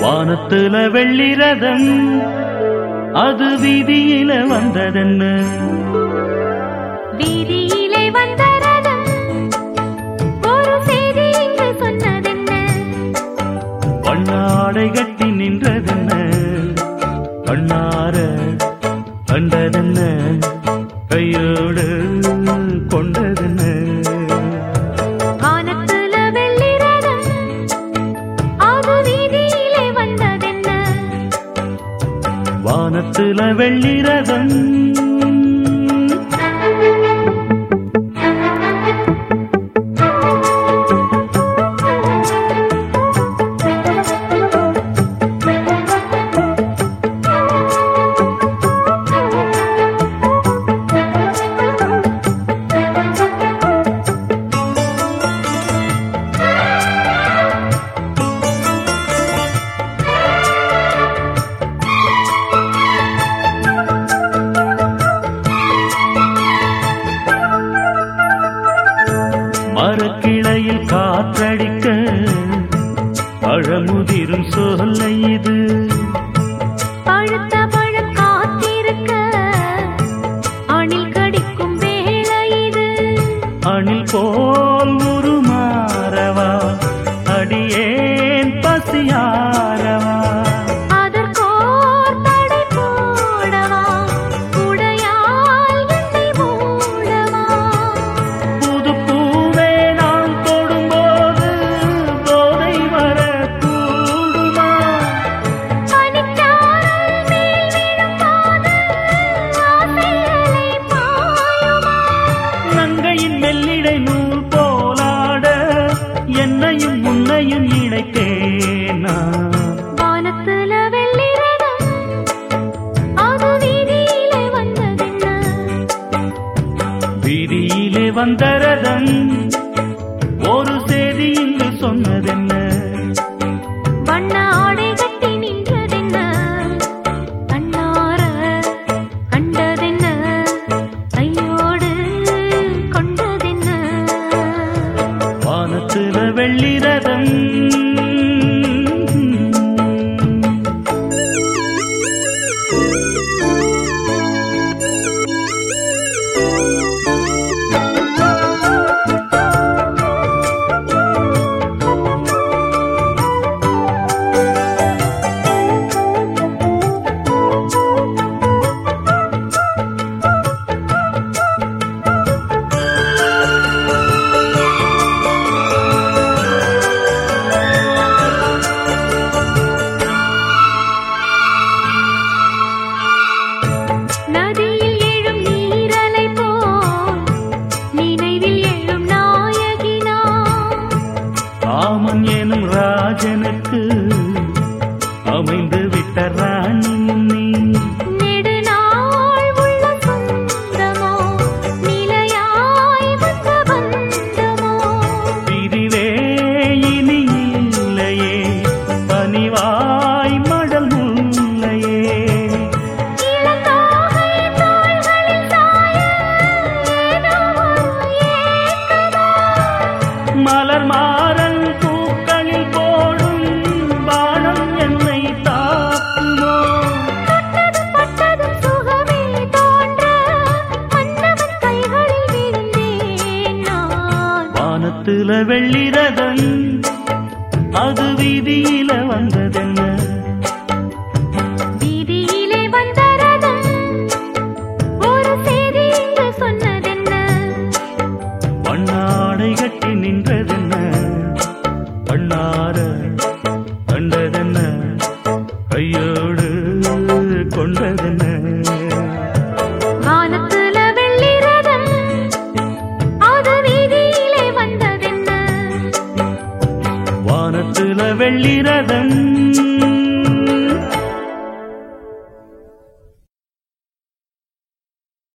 வானத்துல வெள்ளிரதம் அது வீதியில வந்ததென்ன? வீதியிலே வந்த ஒரு செய்தி சொன்னதென்ன? வானத்துல வெள்ளிரதம் மரக்கிளையில் காற்றடிக்க பழமுதிரும் சொல்லை இது. அணில் போல் உருமாறவா வந்த ரதம் ஒரு செய்தி இங்கு சொன்னதென்ன? வண்ண ஆடை கட்டி நின்றதென்ன? கண்ணார கண்டதென்ன? கையோடு கொண்டதென்ன? வானத்துல வெள்ளி ரதம் நான் வானத்துல வெள்ளிரதம் அது வீதியில வந்ததென்ன? வீதியிலே வந்த ரதம் ஒரு செய்தி இங்கு சொன்னதென்ன? வண்ணாடை கட்டி நின்றதென்ன? கண்ணார கண்டதென்ன? கையோடு கொண்டதென்ன? வந்ததென்ன வானத்துல